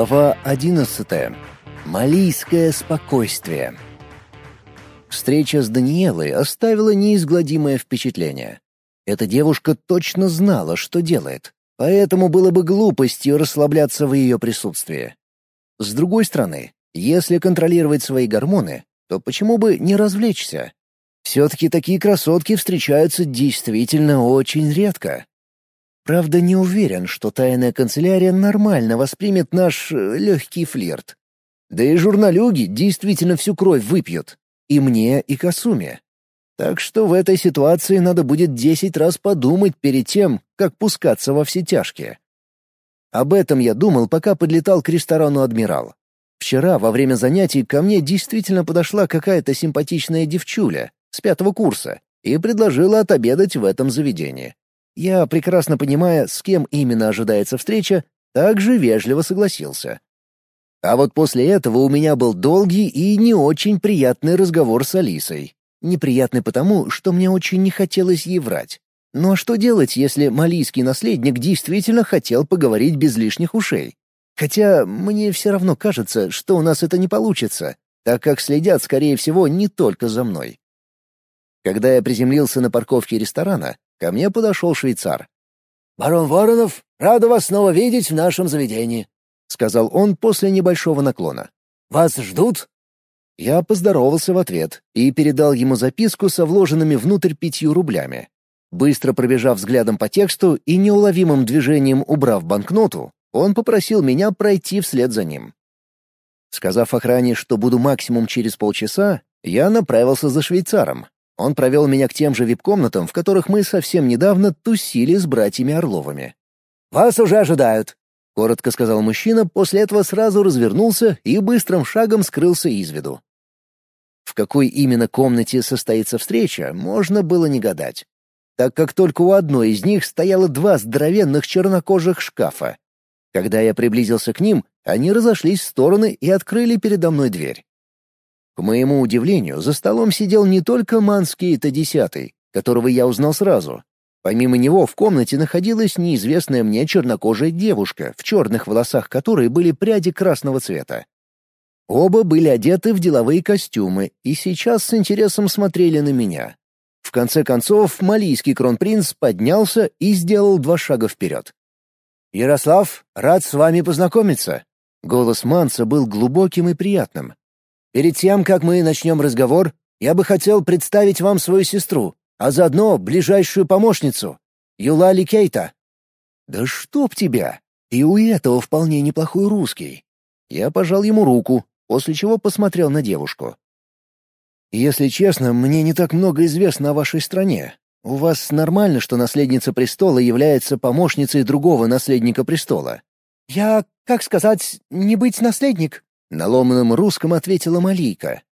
Глава 11. Малийское спокойствие. Встреча с Даниэлой оставила неизгладимое впечатление. Эта девушка точно знала, что делает, поэтому было бы глупостью расслабляться в ее присутствии. С другой стороны, если контролировать свои гормоны, то почему бы не развлечься? Все-таки такие красотки встречаются действительно очень редко. Правда, не уверен, что тайная канцелярия нормально воспримет наш э, легкий флирт. Да и журналюги действительно всю кровь выпьют. И мне, и Касуме. Так что в этой ситуации надо будет десять раз подумать перед тем, как пускаться во все тяжкие. Об этом я думал, пока подлетал к ресторану «Адмирал». Вчера, во время занятий, ко мне действительно подошла какая-то симпатичная девчуля с пятого курса и предложила отобедать в этом заведении. Я, прекрасно понимая, с кем именно ожидается встреча, также вежливо согласился. А вот после этого у меня был долгий и не очень приятный разговор с Алисой. Неприятный потому, что мне очень не хотелось ей врать. А что делать, если малийский наследник действительно хотел поговорить без лишних ушей? Хотя мне все равно кажется, что у нас это не получится, так как следят, скорее всего, не только за мной. Когда я приземлился на парковке ресторана, Ко мне подошел швейцар. «Барон Воронов, рада вас снова видеть в нашем заведении», — сказал он после небольшого наклона. «Вас ждут?» Я поздоровался в ответ и передал ему записку со вложенными внутрь пятью рублями. Быстро пробежав взглядом по тексту и неуловимым движением убрав банкноту, он попросил меня пройти вслед за ним. Сказав охране, что буду максимум через полчаса, я направился за швейцаром, он провел меня к тем же вип-комнатам, в которых мы совсем недавно тусили с братьями Орловыми. «Вас уже ожидают», — коротко сказал мужчина, после этого сразу развернулся и быстрым шагом скрылся из виду. В какой именно комнате состоится встреча, можно было не гадать, так как только у одной из них стояло два здоровенных чернокожих шкафа. Когда я приблизился к ним, они разошлись в стороны и открыли передо мной дверь. К моему удивлению, за столом сидел не только Манский Т-10, которого я узнал сразу. Помимо него в комнате находилась неизвестная мне чернокожая девушка, в черных волосах которой были пряди красного цвета. Оба были одеты в деловые костюмы и сейчас с интересом смотрели на меня. В конце концов, малийский кронпринц поднялся и сделал два шага вперед. «Ярослав, рад с вами познакомиться». Голос Манса был глубоким и приятным. Перед тем, как мы начнем разговор, я бы хотел представить вам свою сестру, а заодно ближайшую помощницу, Юлали Кейта». «Да чтоб тебя! И у этого вполне неплохой русский». Я пожал ему руку, после чего посмотрел на девушку. «Если честно, мне не так много известно о вашей стране. У вас нормально, что наследница престола является помощницей другого наследника престола?» «Я, как сказать, не быть наследник?» На ломаном русском ответила Малийка.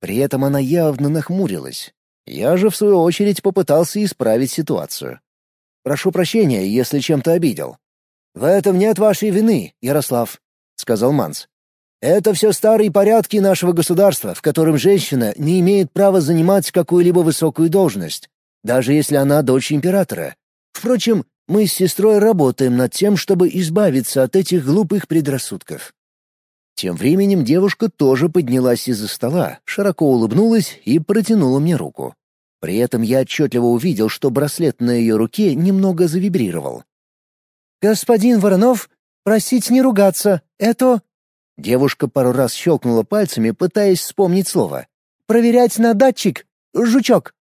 При этом она явно нахмурилась. Я же, в свою очередь, попытался исправить ситуацию. «Прошу прощения, если чем-то обидел». «В этом нет вашей вины, Ярослав», — сказал Манс. «Это все старые порядки нашего государства, в котором женщина не имеет права занимать какую-либо высокую должность, даже если она дочь императора. Впрочем, мы с сестрой работаем над тем, чтобы избавиться от этих глупых предрассудков. Тем временем девушка тоже поднялась из-за стола, широко улыбнулась и протянула мне руку. При этом я отчетливо увидел, что браслет на ее руке немного завибрировал. «Господин Воронов, просить не ругаться, это...» Девушка пару раз щелкнула пальцами, пытаясь вспомнить слово. «Проверять на датчик, жучок».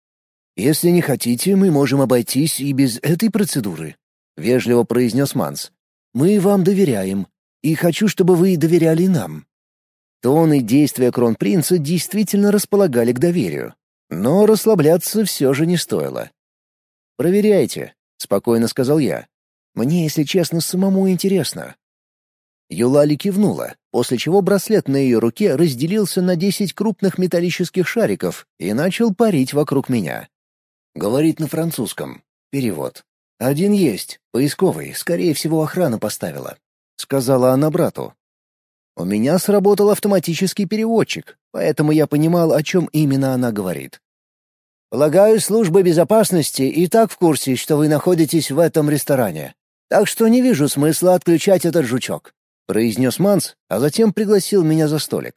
«Если не хотите, мы можем обойтись и без этой процедуры», — вежливо произнес Манс. «Мы вам доверяем, и хочу, чтобы вы доверяли нам». Тон и действия кронпринца действительно располагали к доверию, но расслабляться все же не стоило. «Проверяйте», — спокойно сказал я. «Мне, если честно, самому интересно». Юлали кивнула, после чего браслет на ее руке разделился на десять крупных металлических шариков и начал парить вокруг меня. Говорит на французском. Перевод. «Один есть, поисковый, скорее всего, охрана поставила. — сказала она брату. У меня сработал автоматический переводчик, поэтому я понимал, о чем именно она говорит. «Полагаю, служба безопасности и так в курсе, что вы находитесь в этом ресторане. Так что не вижу смысла отключать этот жучок. — произнес Манс, а затем пригласил меня за столик.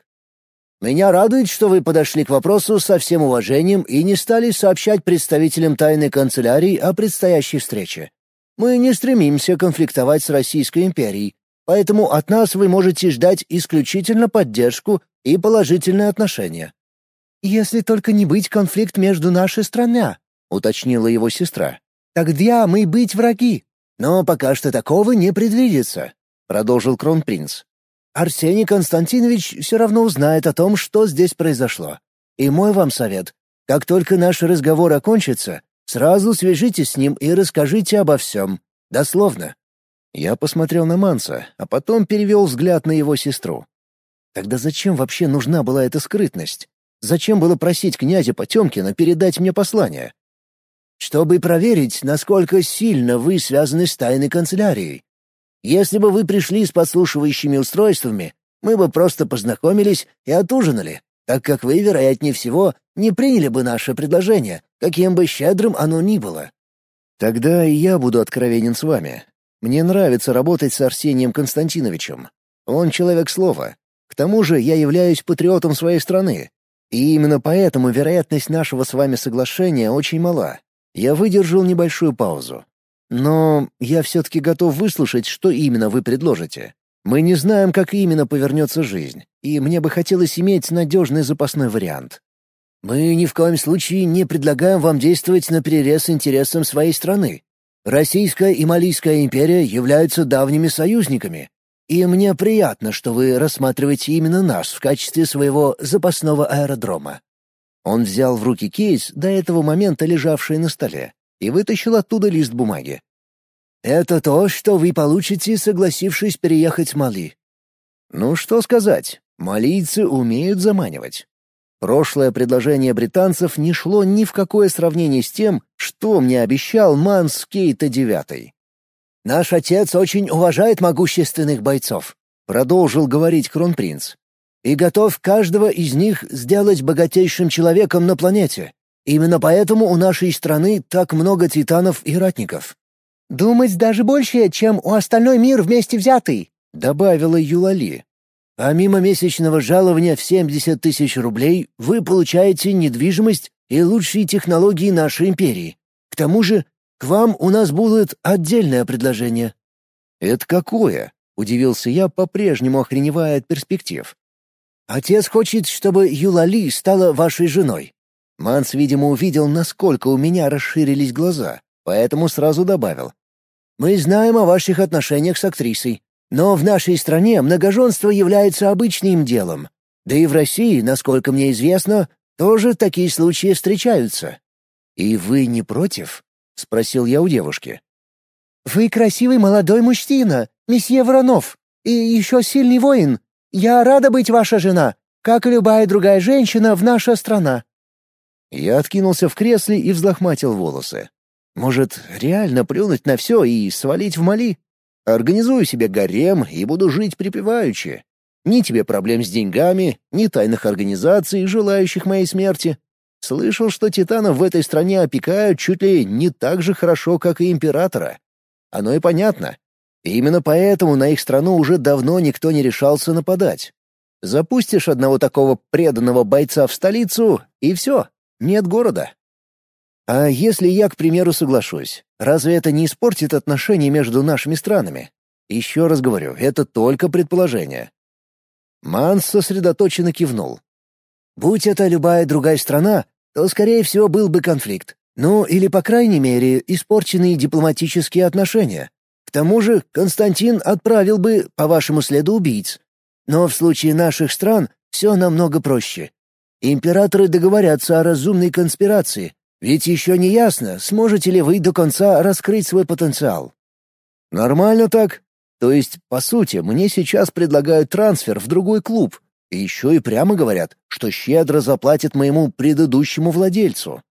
«Меня радует, что вы подошли к вопросу со всем уважением и не стали сообщать представителям тайной канцелярии о предстоящей встрече. Мы не стремимся конфликтовать с Российской империей, поэтому от нас вы можете ждать исключительно поддержку и положительные отношения». «Если только не быть конфликт между нашей страной», — уточнила его сестра. «Тогда мы быть враги». «Но пока что такого не предвидится», — продолжил кронпринц. «Арсений Константинович все равно узнает о том, что здесь произошло. И мой вам совет — как только наш разговор окончится, сразу свяжитесь с ним и расскажите обо всем. Дословно». Я посмотрел на Манса, а потом перевел взгляд на его сестру. Тогда зачем вообще нужна была эта скрытность? Зачем было просить князя Потемкина передать мне послание? Чтобы проверить, насколько сильно вы связаны с тайной канцелярией. Если бы вы пришли с подслушивающими устройствами, мы бы просто познакомились и отужинали, так как вы, вероятнее всего, не приняли бы наше предложение, каким бы щедрым оно ни было. Тогда и я буду откровенен с вами. Мне нравится работать с Арсением Константиновичем. Он человек слова. К тому же я являюсь патриотом своей страны. И именно поэтому вероятность нашего с вами соглашения очень мала. Я выдержал небольшую паузу. Но я все-таки готов выслушать, что именно вы предложите. Мы не знаем, как именно повернется жизнь, и мне бы хотелось иметь надежный запасной вариант. Мы ни в коем случае не предлагаем вам действовать на перерез интересам своей страны. Российская и Малийская империя являются давними союзниками, и мне приятно, что вы рассматриваете именно нас в качестве своего запасного аэродрома. Он взял в руки кейс, до этого момента лежавший на столе, и вытащил оттуда лист бумаги. «Это то, что вы получите, согласившись переехать в Мали». Ну что сказать, малийцы умеют заманивать. Прошлое предложение британцев не шло ни в какое сравнение с тем, что мне обещал Манс Кейта Девятый. «Наш отец очень уважает могущественных бойцов», — продолжил говорить кронпринц и готов каждого из них сделать богатейшим человеком на планете. Именно поэтому у нашей страны так много титанов и ратников. «Думать даже больше, чем у остальной мир вместе взятый», — добавила Юлали. «Помимо месячного жалования в 70 тысяч рублей, вы получаете недвижимость и лучшие технологии нашей империи. К тому же, к вам у нас будет отдельное предложение». «Это какое?» — удивился я, по-прежнему охреневая от перспектив. Отец хочет, чтобы Юлали стала вашей женой. Манс, видимо, увидел, насколько у меня расширились глаза, поэтому сразу добавил. Мы знаем о ваших отношениях с актрисой, но в нашей стране многоженство является обычным делом. Да и в России, насколько мне известно, тоже такие случаи встречаются. И вы не против? спросил я у девушки. Вы красивый молодой мужчина, месье Воронов, и еще сильный воин, я рада быть ваша жена, как и любая другая женщина в наша страна». Я откинулся в кресле и взлохматил волосы. Может, реально плюнуть на все и свалить в Мали? Организую себе гарем и буду жить припеваючи. Ни тебе проблем с деньгами, ни тайных организаций, желающих моей смерти. Слышал, что титанов в этой стране опекают чуть ли не так же хорошо, как и императора. Оно и понятно. И именно поэтому на их страну уже давно никто не решался нападать. Запустишь одного такого преданного бойца в столицу, и все, нет города. А если я, к примеру, соглашусь, разве это не испортит отношения между нашими странами? Еще раз говорю, это только предположение. Манс сосредоточенно кивнул. Будь это любая другая страна, то, скорее всего, был бы конфликт. Ну, или, по крайней мере, испорченные дипломатические отношения. К тому же Константин отправил бы по вашему следу убийц. Но в случае наших стран все намного проще. Императоры договорятся о разумной конспирации, ведь еще не ясно, сможете ли вы до конца раскрыть свой потенциал. Нормально так. То есть, по сути, мне сейчас предлагают трансфер в другой клуб, и еще и прямо говорят, что щедро заплатят моему предыдущему владельцу.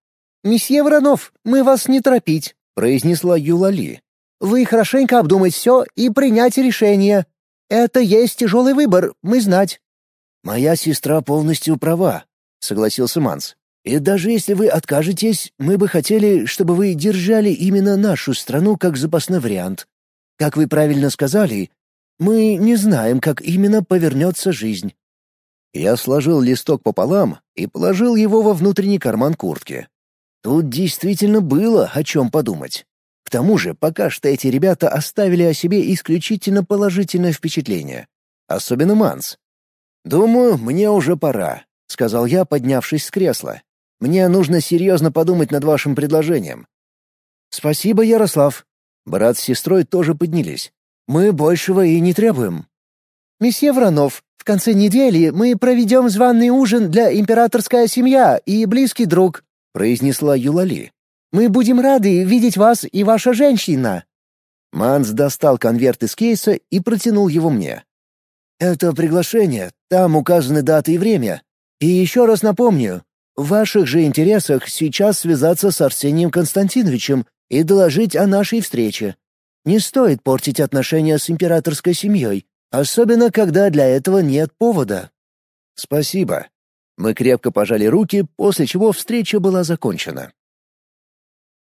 «Месье Воронов, мы вас не торопить», — произнесла Юлали. Вы хорошенько обдумать все и принять решение. Это есть тяжелый выбор, мы знать». «Моя сестра полностью права», — согласился Манс. «И даже если вы откажетесь, мы бы хотели, чтобы вы держали именно нашу страну как запасной вариант. Как вы правильно сказали, Мы не знаем, как именно повернется жизнь». Я сложил листок пополам и положил его во внутренний карман куртки. Тут действительно было о чем подумать. К тому же, пока что эти ребята оставили о себе исключительно положительное впечатление. Особенно Манс. «Думаю, мне уже пора», — сказал я, поднявшись с кресла. «Мне нужно серьезно подумать над вашим предложением». «Спасибо, Ярослав». Брат с сестрой тоже поднялись. «Мы большего и не требуем». «Месье Вранов, в конце недели мы проведем званый ужин для императорская семья и близкий друг», — произнесла Юлали. «Мы будем рады видеть вас и ваша женщина». Манс достал конверт из кейса и протянул его мне. «Это приглашение, там указаны даты и время. И еще раз напомню, в ваших же интересах сейчас связаться с Арсением Константиновичем и доложить о нашей встрече. Не стоит портить отношения с императорской семьей, особенно когда для этого нет повода». «Спасибо». Мы крепко пожали руки, после чего встреча была закончена.